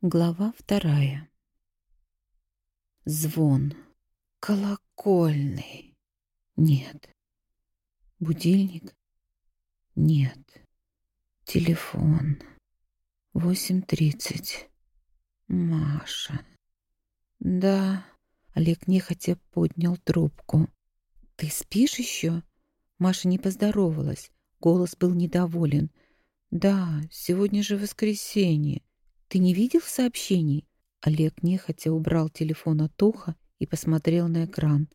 Глава вторая. Звон. Колокольный. Нет. Будильник? Нет. Телефон. Восемь тридцать. Маша. Да. Олег нехотя поднял трубку. Ты спишь еще? Маша не поздоровалась. Голос был недоволен. Да, сегодня же воскресенье. Ты не видел сообщений? Олег нехотя убрал телефон от уха и посмотрел на экран.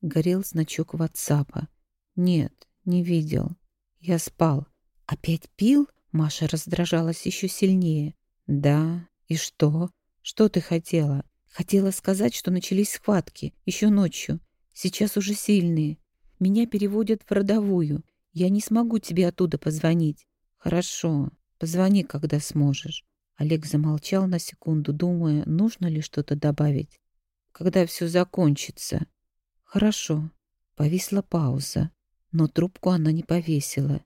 Горел значок ватсапа. Нет, не видел. Я спал. Опять пил? Маша раздражалась еще сильнее. Да, и что? Что ты хотела? Хотела сказать, что начались схватки, еще ночью. Сейчас уже сильные. Меня переводят в родовую. Я не смогу тебе оттуда позвонить. Хорошо, позвони, когда сможешь. Олег замолчал на секунду, думая, нужно ли что-то добавить. Когда все закончится. Хорошо. Повисла пауза, но трубку она не повесила.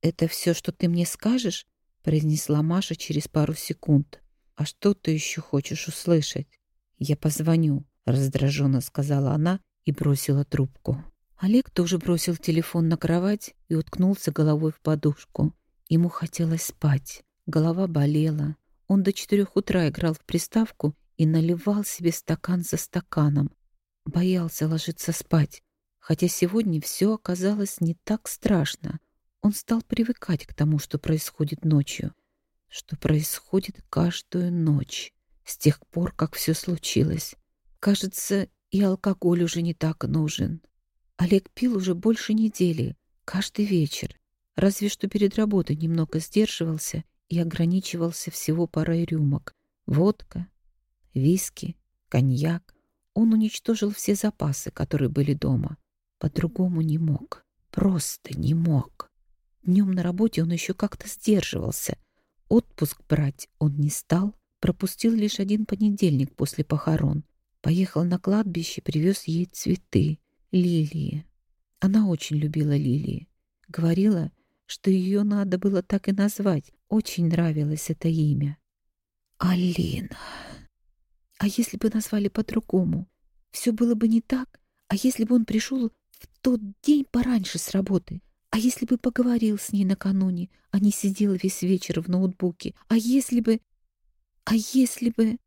«Это все, что ты мне скажешь?» произнесла Маша через пару секунд. «А что ты еще хочешь услышать?» «Я позвоню», раздраженно сказала она и бросила трубку. Олег тоже бросил телефон на кровать и уткнулся головой в подушку. Ему хотелось спать. Голова болела, он до четырех утра играл в приставку и наливал себе стакан за стаканом. Боялся ложиться спать, хотя сегодня все оказалось не так страшно. Он стал привыкать к тому, что происходит ночью, что происходит каждую ночь, с тех пор, как все случилось. Кажется, и алкоголь уже не так нужен. Олег пил уже больше недели, каждый вечер, разве что перед работой немного сдерживался и ограничивался всего парой рюмок. Водка, виски, коньяк. Он уничтожил все запасы, которые были дома. По-другому не мог. Просто не мог. Днем на работе он еще как-то сдерживался. Отпуск брать он не стал. Пропустил лишь один понедельник после похорон. Поехал на кладбище, привез ей цветы, лилии. Она очень любила лилии. Говорила, что ее надо было так и назвать. Очень нравилось это имя. Алина. А если бы назвали по-другому? Все было бы не так? А если бы он пришел в тот день пораньше с работы? А если бы поговорил с ней накануне, а не сидел весь вечер в ноутбуке? А если бы... А если бы...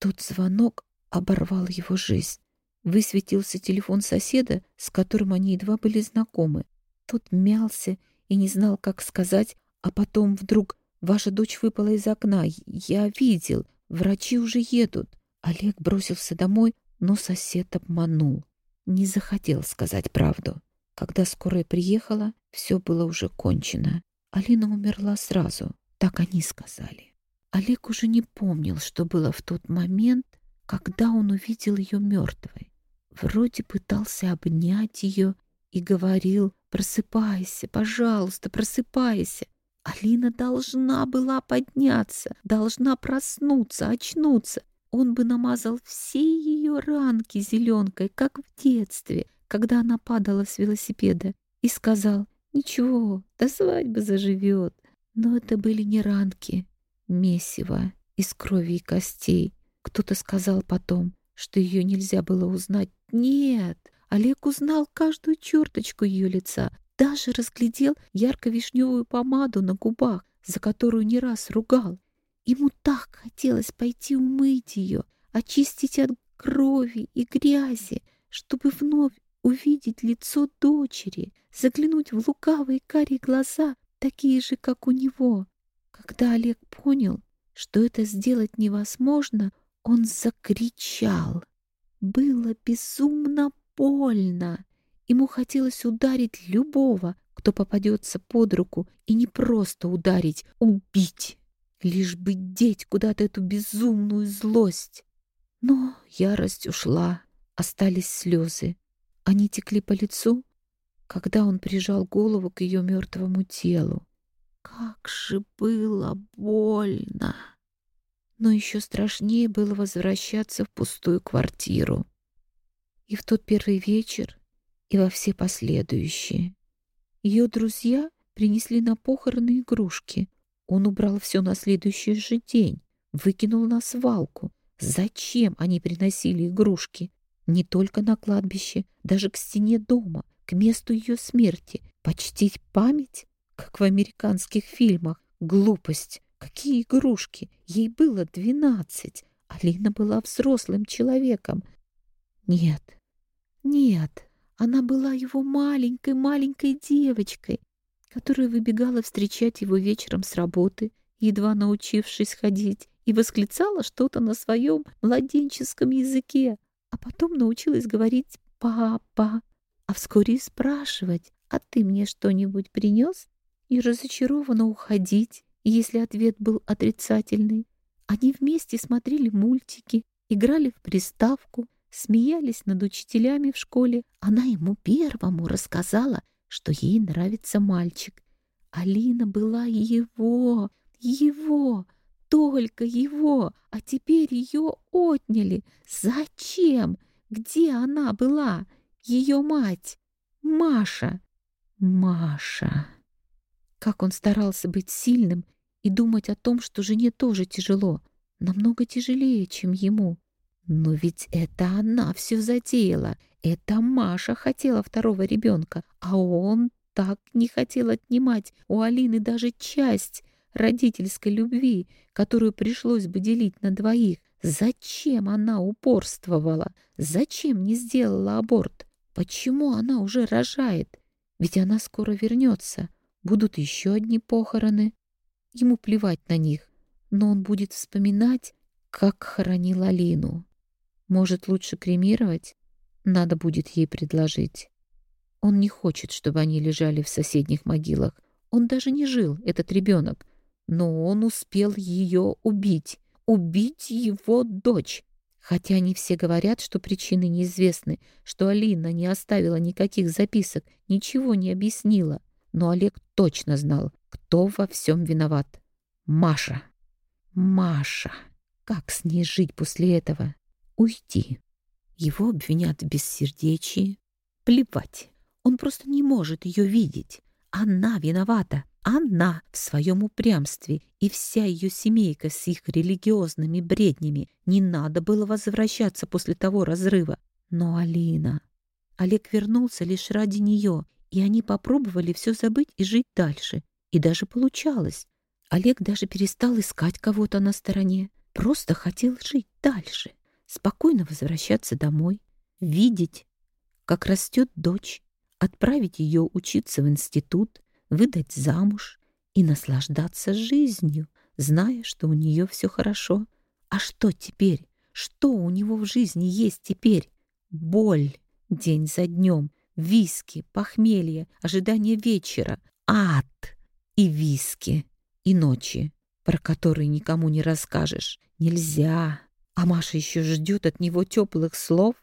Тот звонок оборвал его жизнь. Высветился телефон соседа, с которым они едва были знакомы. Тот мялся и не знал, как сказать, а потом вдруг «Ваша дочь выпала из окна. Я видел. Врачи уже едут». Олег бросился домой, но сосед обманул. Не захотел сказать правду. Когда скорая приехала, все было уже кончено. Алина умерла сразу, так они сказали. Олег уже не помнил, что было в тот момент, когда он увидел ее мертвой. Вроде пытался обнять ее и говорил «Просыпайся, пожалуйста, просыпайся». Алина должна была подняться, должна проснуться, очнуться. Он бы намазал все ее ранки зеленкой, как в детстве, когда она падала с велосипеда, и сказал «Ничего, до свадьбы заживет». Но это были не ранки, месиво из крови и костей. Кто-то сказал потом, что ее нельзя было узнать. Нет, Олег узнал каждую черточку ее лица, даже разглядел ярко-вишневую помаду на губах, за которую не раз ругал. Ему так хотелось пойти умыть ее, очистить от крови и грязи, чтобы вновь увидеть лицо дочери, заглянуть в лукавые карие глаза, такие же, как у него. Когда Олег понял, что это сделать невозможно, он закричал. Было безумно больно. Ему хотелось ударить любого, кто попадется под руку, и не просто ударить, убить, лишь бы деть куда-то эту безумную злость. Но ярость ушла, остались слезы. Они текли по лицу, когда он прижал голову к ее мертвому телу. Как же было больно! Но еще страшнее было возвращаться в пустую квартиру. И в тот первый вечер, и во все последующие. Ее друзья принесли на похороны игрушки. Он убрал все на следующий же день. выкинул на свалку. Зачем они приносили игрушки? Не только на кладбище, даже к стене дома, к месту ее смерти. Почтить память, как в американских фильмах. Глупость. Какие игрушки? Ей было двенадцать. Алина была взрослым человеком. Нет, нет, она была его маленькой-маленькой девочкой, которая выбегала встречать его вечером с работы, едва научившись ходить, и восклицала что-то на своем младенческом языке, а потом научилась говорить «папа», а вскоре спрашивать «а ты мне что-нибудь принес?» и разочарованно уходить, если ответ был отрицательный. Они вместе смотрели мультики, играли в приставку, смеялись над учителями в школе. Она ему первому рассказала, что ей нравится мальчик. Алина была его, его, только его, а теперь ее отняли. Зачем? Где она была? Ее мать, Маша. Маша. Как он старался быть сильным и думать о том, что жене тоже тяжело, намного тяжелее, чем ему. Но ведь это она все затеяла. Это Маша хотела второго ребенка, а он так не хотел отнимать у Алины даже часть родительской любви, которую пришлось бы делить на двоих. Зачем она упорствовала? Зачем не сделала аборт? Почему она уже рожает? Ведь она скоро вернется. Будут еще одни похороны. Ему плевать на них, но он будет вспоминать, как хоронил Алину. Может, лучше кремировать? Надо будет ей предложить. Он не хочет, чтобы они лежали в соседних могилах. Он даже не жил, этот ребенок. Но он успел ее убить. Убить его дочь. Хотя они все говорят, что причины неизвестны, что Алина не оставила никаких записок, ничего не объяснила. Но Олег точно знал, кто во всем виноват. Маша. Маша. Как с ней жить после этого? Уйти. Его обвинят в бессердечии. Плевать. Он просто не может ее видеть. Она виновата. Она в своем упрямстве и вся ее семейка с их религиозными бреднями. Не надо было возвращаться после того разрыва. Но Алина... Олег вернулся лишь ради нее, и они попробовали все забыть и жить дальше. И даже получалось. Олег даже перестал искать кого-то на стороне. Просто хотел жить дальше спокойно возвращаться домой, видеть, как растет дочь, отправить ее учиться в институт, выдать замуж и наслаждаться жизнью, зная, что у нее все хорошо. А что теперь? Что у него в жизни есть теперь? Боль день за днем, виски, похмелье, ожидание вечера, ад и виски, и ночи, про которые никому не расскажешь. Нельзя, а Маша еще ждет от него теплых слов?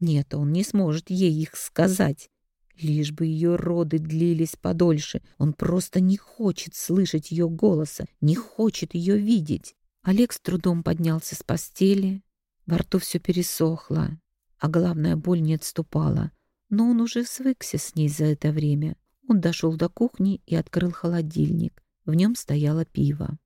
Нет, он не сможет ей их сказать. Лишь бы ее роды длились подольше. Он просто не хочет слышать ее голоса, не хочет ее видеть. Олег с трудом поднялся с постели. Во рту все пересохло, а главная боль не отступала. Но он уже свыкся с ней за это время. Он дошел до кухни и открыл холодильник. В нем стояло пиво.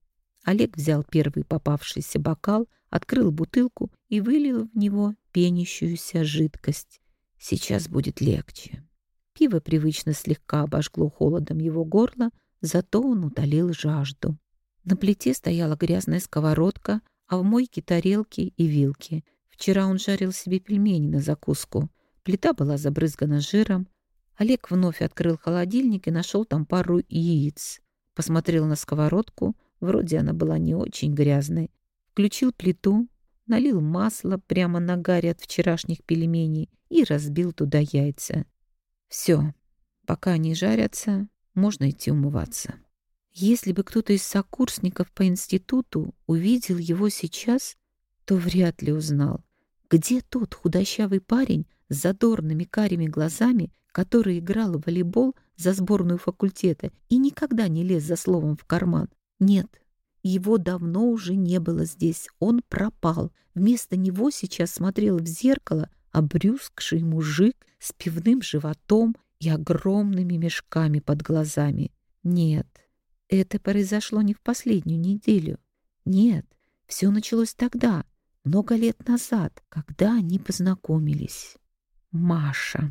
Олег взял первый попавшийся бокал, открыл бутылку и вылил в него пенящуюся жидкость. Сейчас будет легче. Пиво привычно слегка обожгло холодом его горло, зато он утолил жажду. На плите стояла грязная сковородка, а в мойке тарелки и вилки. Вчера он жарил себе пельмени на закуску. Плита была забрызгана жиром. Олег вновь открыл холодильник и нашел там пару яиц. Посмотрел на сковородку — Вроде она была не очень грязной. Включил плиту, налил масло прямо на гаре от вчерашних пельменей и разбил туда яйца. Все, пока они жарятся, можно идти умываться. Если бы кто-то из сокурсников по институту увидел его сейчас, то вряд ли узнал, где тот худощавый парень с задорными карими глазами, который играл в волейбол за сборную факультета и никогда не лез за словом в карман, нет, его давно уже не было здесь, он пропал. Вместо него сейчас смотрел в зеркало обрюзгший мужик с пивным животом и огромными мешками под глазами. Нет, это произошло не в последнюю неделю. Нет, Все началось тогда, много лет назад, когда они познакомились. Маша.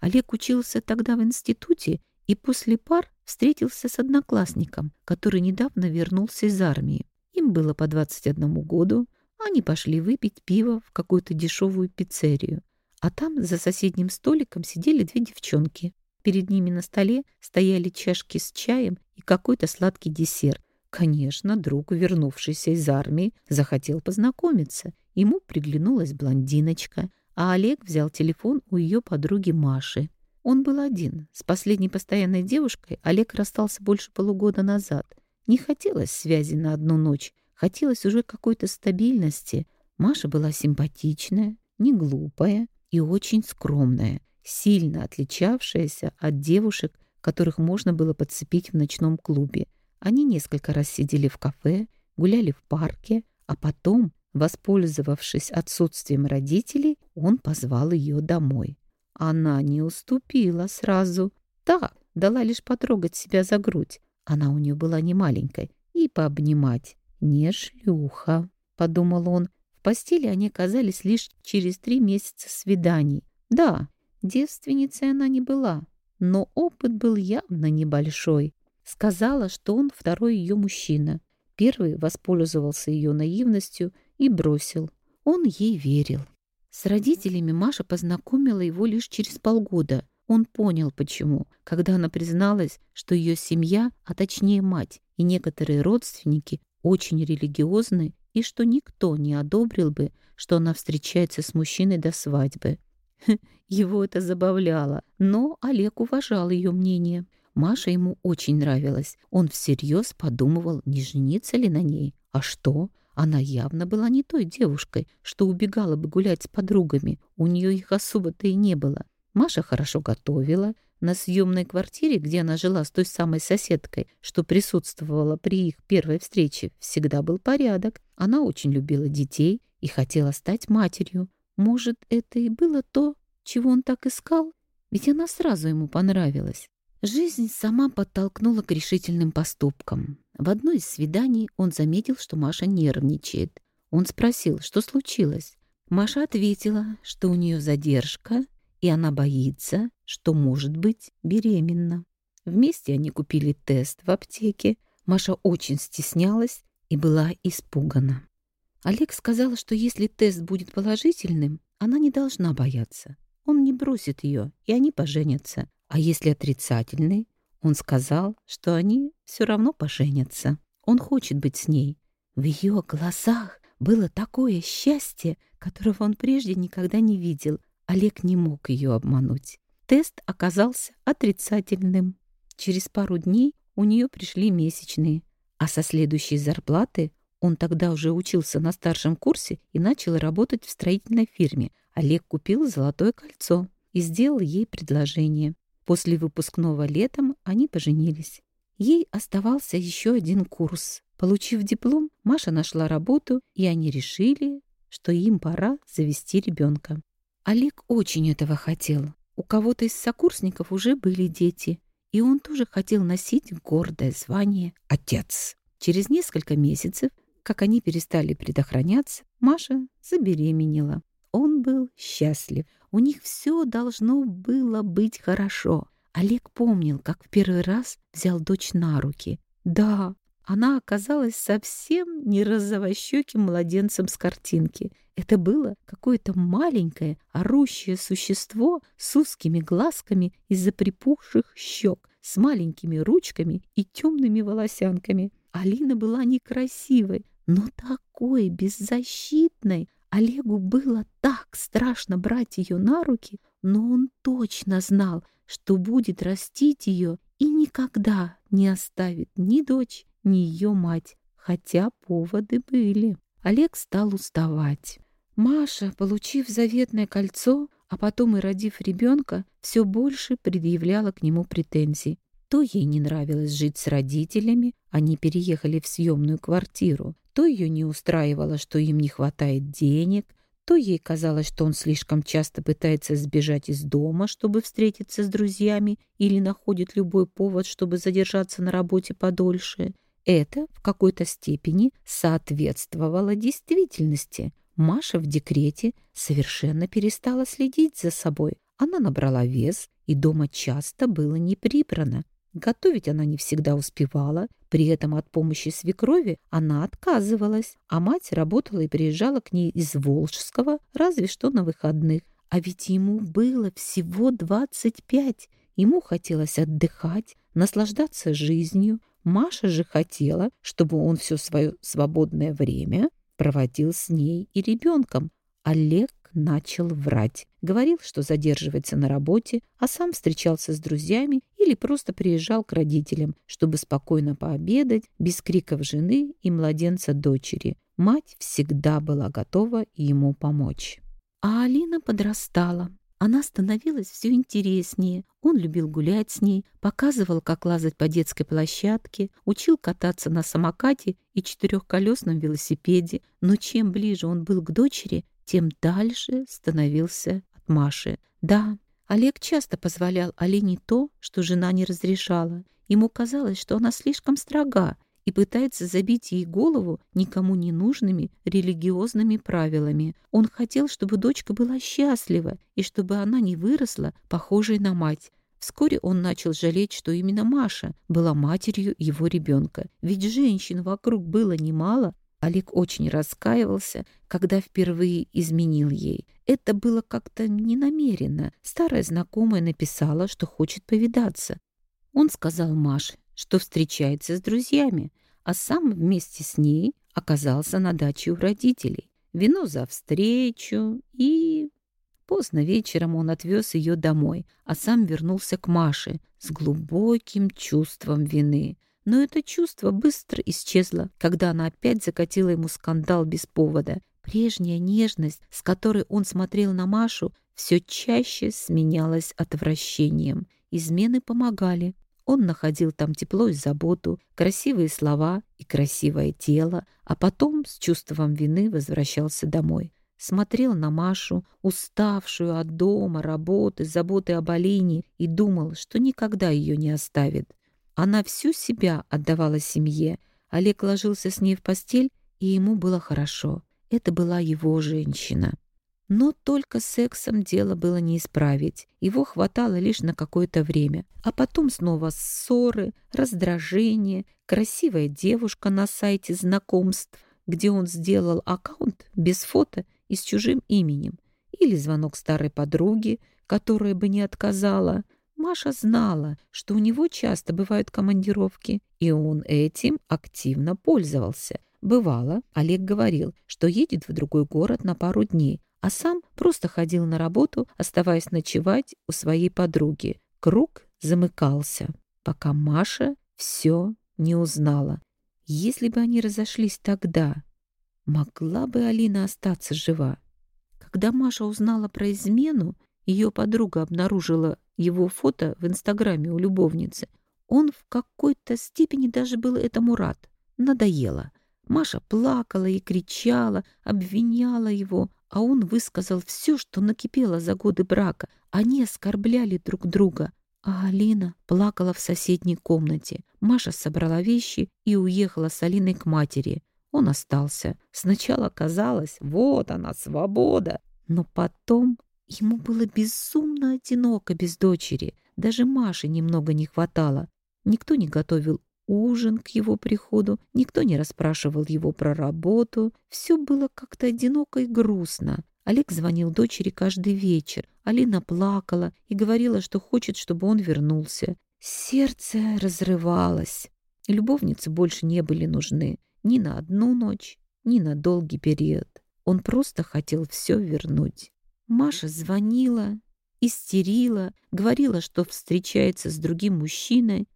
Олег учился тогда в институте и после пар встретился с одноклассником, который недавно вернулся из армии. Им было по 21 году, они пошли выпить пиво в какую-то дешевую пиццерию. А там за соседним столиком сидели две девчонки. Перед ними на столе стояли чашки с чаем и какой-то сладкий десерт. Конечно, друг, вернувшийся из армии, захотел познакомиться. Ему приглянулась блондиночка, а Олег взял телефон у ее подруги Маши. Он был один. С последней постоянной девушкой Олег расстался больше полугода назад. Не хотелось связи на одну ночь, хотелось уже какой-то стабильности. Маша была симпатичная, не глупая и очень скромная, сильно отличавшаяся от девушек, которых можно было подцепить в ночном клубе. Они несколько раз сидели в кафе, гуляли в парке, а потом, воспользовавшись отсутствием родителей, он позвал ее домой. Она не уступила сразу. Так, дала лишь потрогать себя за грудь. Она у нее была не маленькой. И пообнимать. Не шлюха, подумал он. В постели они оказались лишь через три месяца свиданий. Да, девственницей она не была, но опыт был явно небольшой. Сказала, что он второй ее мужчина. Первый воспользовался ее наивностью и бросил. Он ей верил. С родителями Маша познакомила его лишь через полгода. Он понял, почему, когда она призналась, что ее семья, а точнее мать и некоторые родственники, очень религиозны и что никто не одобрил бы, что она встречается с мужчиной до свадьбы. Его это забавляло, но Олег уважал ее мнение. Маша ему очень нравилась. Он всерьез подумывал, не жениться ли на ней. А что? Она явно была не той девушкой, что убегала бы гулять с подругами. У нее их особо-то и не было. Маша хорошо готовила. На съемной квартире, где она жила с той самой соседкой, что присутствовала при их первой встрече, всегда был порядок. Она очень любила детей и хотела стать матерью. Может, это и было то, чего он так искал? Ведь она сразу ему понравилась. Жизнь сама подтолкнула к решительным поступкам. В одно из свиданий он заметил, что Маша нервничает. Он спросил, что случилось. Маша ответила, что у нее задержка, и она боится, что может быть беременна. Вместе они купили тест в аптеке. Маша очень стеснялась и была испугана. Олег сказал, что если тест будет положительным, она не должна бояться. Он не бросит ее, и они поженятся. А если отрицательный? Он сказал, что они все равно поженятся. Он хочет быть с ней. В ее глазах было такое счастье, которого он прежде никогда не видел. Олег не мог ее обмануть. Тест оказался отрицательным. Через пару дней у нее пришли месячные, а со следующей зарплаты он тогда уже учился на старшем курсе и начал работать в строительной фирме. Олег купил золотое кольцо и сделал ей предложение. После выпускного летом они поженились. Ей оставался еще один курс. Получив диплом, Маша нашла работу, и они решили, что им пора завести ребенка. Олег очень этого хотел. У кого-то из сокурсников уже были дети, и он тоже хотел носить гордое звание «отец». Через несколько месяцев, как они перестали предохраняться, Маша забеременела. Он был счастлив. У них все должно было быть хорошо. Олег помнил, как в первый раз взял дочь на руки. Да, она оказалась совсем не розовощеким младенцем с картинки. Это было какое-то маленькое, орущее существо с узкими глазками из-за припухших щек, с маленькими ручками и темными волосянками. Алина была некрасивой, но такой беззащитной, Олегу было так страшно брать ее на руки, но он точно знал, что будет растить ее и никогда не оставит ни дочь, ни ее мать, хотя поводы были. Олег стал уставать. Маша, получив заветное кольцо, а потом и родив ребенка, все больше предъявляла к нему претензий. То ей не нравилось жить с родителями, они переехали в съемную квартиру, то ее не устраивало, что им не хватает денег, то ей казалось, что он слишком часто пытается сбежать из дома, чтобы встретиться с друзьями, или находит любой повод, чтобы задержаться на работе подольше. Это в какой-то степени соответствовало действительности. Маша в декрете совершенно перестала следить за собой. Она набрала вес, и дома часто было не прибрано. Готовить она не всегда успевала, при этом от помощи свекрови она отказывалась, а мать работала и приезжала к ней из Волжского, разве что на выходных. А ведь ему было всего двадцать пять. Ему хотелось отдыхать, наслаждаться жизнью. Маша же хотела, чтобы он все свое свободное время проводил с ней и ребенком. Олег начал врать. Говорил, что задерживается на работе, а сам встречался с друзьями или просто приезжал к родителям, чтобы спокойно пообедать, без криков жены и младенца дочери. Мать всегда была готова ему помочь. А Алина подрастала. Она становилась все интереснее. Он любил гулять с ней, показывал, как лазать по детской площадке, учил кататься на самокате и четырехколесном велосипеде. Но чем ближе он был к дочери, тем дальше становился от Маши. Да, Олег часто позволял Алине то, что жена не разрешала. Ему казалось, что она слишком строга и пытается забить ей голову никому не нужными религиозными правилами. Он хотел, чтобы дочка была счастлива и чтобы она не выросла похожей на мать. Вскоре он начал жалеть, что именно Маша была матерью его ребенка. Ведь женщин вокруг было немало, Олег очень раскаивался, когда впервые изменил ей. Это было как-то ненамеренно. Старая знакомая написала, что хочет повидаться. Он сказал Маше, что встречается с друзьями, а сам вместе с ней оказался на даче у родителей. Вино за встречу и... Поздно вечером он отвез ее домой, а сам вернулся к Маше с глубоким чувством вины — но это чувство быстро исчезло, когда она опять закатила ему скандал без повода. Прежняя нежность, с которой он смотрел на Машу, все чаще сменялась отвращением. Измены помогали. Он находил там тепло и заботу, красивые слова и красивое тело, а потом с чувством вины возвращался домой. Смотрел на Машу, уставшую от дома, работы, заботы об Алине, и думал, что никогда ее не оставит. Она всю себя отдавала семье. Олег ложился с ней в постель, и ему было хорошо. Это была его женщина. Но только сексом дело было не исправить. Его хватало лишь на какое-то время. А потом снова ссоры, раздражение, красивая девушка на сайте знакомств, где он сделал аккаунт без фото и с чужим именем. Или звонок старой подруги, которая бы не отказала. Маша знала, что у него часто бывают командировки, и он этим активно пользовался. Бывало, Олег говорил, что едет в другой город на пару дней, а сам просто ходил на работу, оставаясь ночевать у своей подруги. Круг замыкался, пока Маша все не узнала. Если бы они разошлись тогда, могла бы Алина остаться жива. Когда Маша узнала про измену, ее подруга обнаружила его фото в Инстаграме у любовницы. Он в какой-то степени даже был этому рад. Надоело. Маша плакала и кричала, обвиняла его, а он высказал все, что накипело за годы брака. Они оскорбляли друг друга. А Алина плакала в соседней комнате. Маша собрала вещи и уехала с Алиной к матери. Он остался. Сначала казалось, вот она, свобода. Но потом Ему было безумно одиноко без дочери. Даже Маши немного не хватало. Никто не готовил ужин к его приходу, никто не расспрашивал его про работу. Все было как-то одиноко и грустно. Олег звонил дочери каждый вечер. Алина плакала и говорила, что хочет, чтобы он вернулся. Сердце разрывалось. Любовницы больше не были нужны ни на одну ночь, ни на долгий период. Он просто хотел все вернуть. Маша звонила, истерила, говорила, что встречается с другим мужчиной.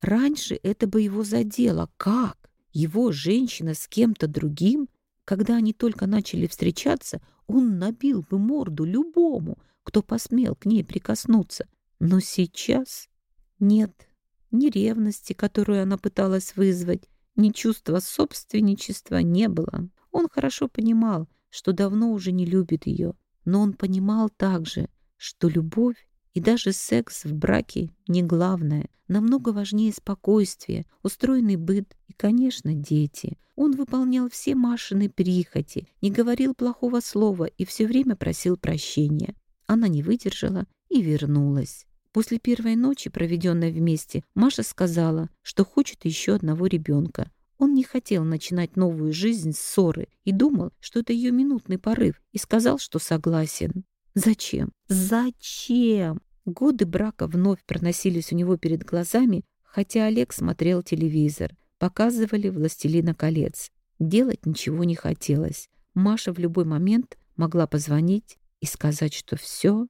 Раньше это бы его задело. Как? Его женщина с кем-то другим? Когда они только начали встречаться, он набил бы морду любому, кто посмел к ней прикоснуться. Но сейчас нет ни ревности, которую она пыталась вызвать, ни чувства собственничества не было. Он хорошо понимал, что давно уже не любит ее, но он понимал также, что любовь И даже секс в браке не главное. Намного важнее спокойствие, устроенный быт и, конечно, дети. Он выполнял все Машины прихоти, не говорил плохого слова и все время просил прощения. Она не выдержала и вернулась. После первой ночи, проведенной вместе, Маша сказала, что хочет еще одного ребенка. Он не хотел начинать новую жизнь с ссоры и думал, что это ее минутный порыв, и сказал, что согласен. Зачем? Зачем? Годы брака вновь проносились у него перед глазами, хотя Олег смотрел телевизор. Показывали «Властелина колец». Делать ничего не хотелось. Маша в любой момент могла позвонить и сказать, что все,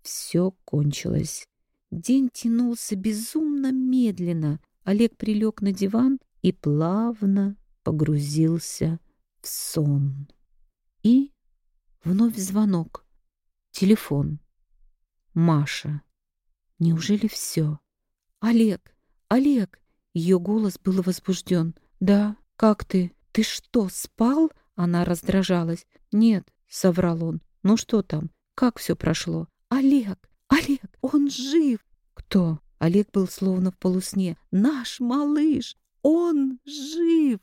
все кончилось. День тянулся безумно медленно. Олег прилег на диван и плавно погрузился в сон. И вновь звонок. Телефон. Маша. Неужели все? Олег! Олег! Ее голос был возбужден. Да, как ты? Ты что, спал? Она раздражалась. Нет, соврал он. Ну что там? Как все прошло? Олег! Олег! Он жив! Кто? Олег был словно в полусне. Наш малыш! Он жив!